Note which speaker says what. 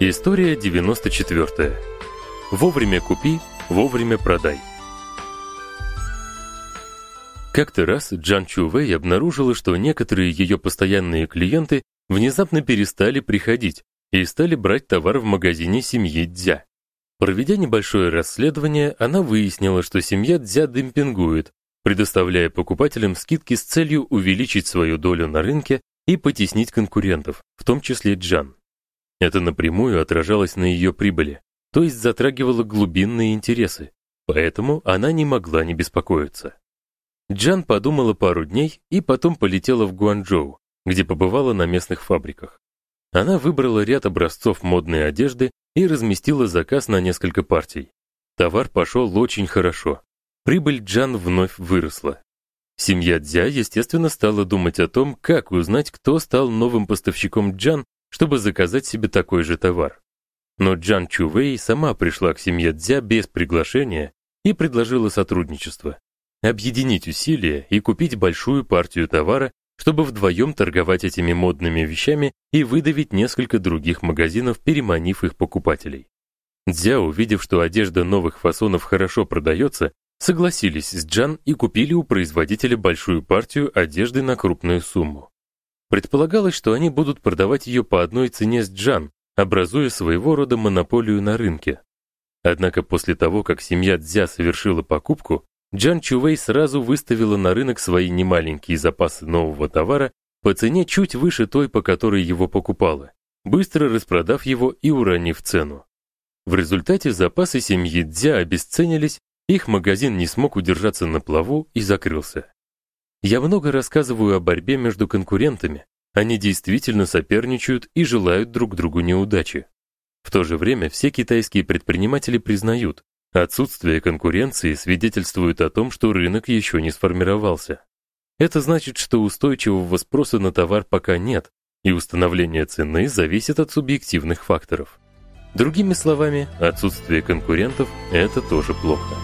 Speaker 1: История 94. Вовремя купи, вовремя продай. Как-то раз Джан Чувей обнаружила, что некоторые ее постоянные клиенты внезапно перестали приходить и стали брать товар в магазине семьи Дзя. Проведя небольшое расследование, она выяснила, что семья Дзя демпингует, предоставляя покупателям скидки с целью увеличить свою долю на рынке и потеснить конкурентов, в том числе Джан. Это напрямую отражалось на ее прибыли, то есть затрагивало глубинные интересы, поэтому она не могла не беспокоиться. Джан подумала пару дней и потом полетела в Гуанчжоу, где побывала на местных фабриках. Она выбрала ряд образцов модной одежды и разместила заказ на несколько партий. Товар пошел очень хорошо. Прибыль Джан вновь выросла. Семья Дзя, естественно, стала думать о том, как узнать, кто стал новым поставщиком Джан чтобы заказать себе такой же товар. Но Джан Чувей сама пришла к семье Дзя без приглашения и предложила сотрудничество. Объединить усилия и купить большую партию товара, чтобы вдвоем торговать этими модными вещами и выдавить несколько других магазинов, переманив их покупателей. Дзя, увидев, что одежда новых фасонов хорошо продается, согласились с Джан и купили у производителя большую партию одежды на крупную сумму. Предполагалось, что они будут продавать ее по одной цене с Джан, образуя своего рода монополию на рынке. Однако после того, как семья Дзя совершила покупку, Джан Чувей сразу выставила на рынок свои немаленькие запасы нового товара по цене чуть выше той, по которой его покупала, быстро распродав его и уронив цену. В результате запасы семьи Дзя обесценились, их магазин не смог удержаться на плаву и закрылся. Я много рассказываю о борьбе между конкурентами. Они действительно соперничают и желают друг другу неудачи. В то же время все китайские предприниматели признают, отсутствие конкуренции свидетельствует о том, что рынок еще не сформировался. Это значит, что устойчивого спроса на товар пока нет, и установление цены зависит от субъективных факторов. Другими словами, отсутствие конкурентов это тоже плохо.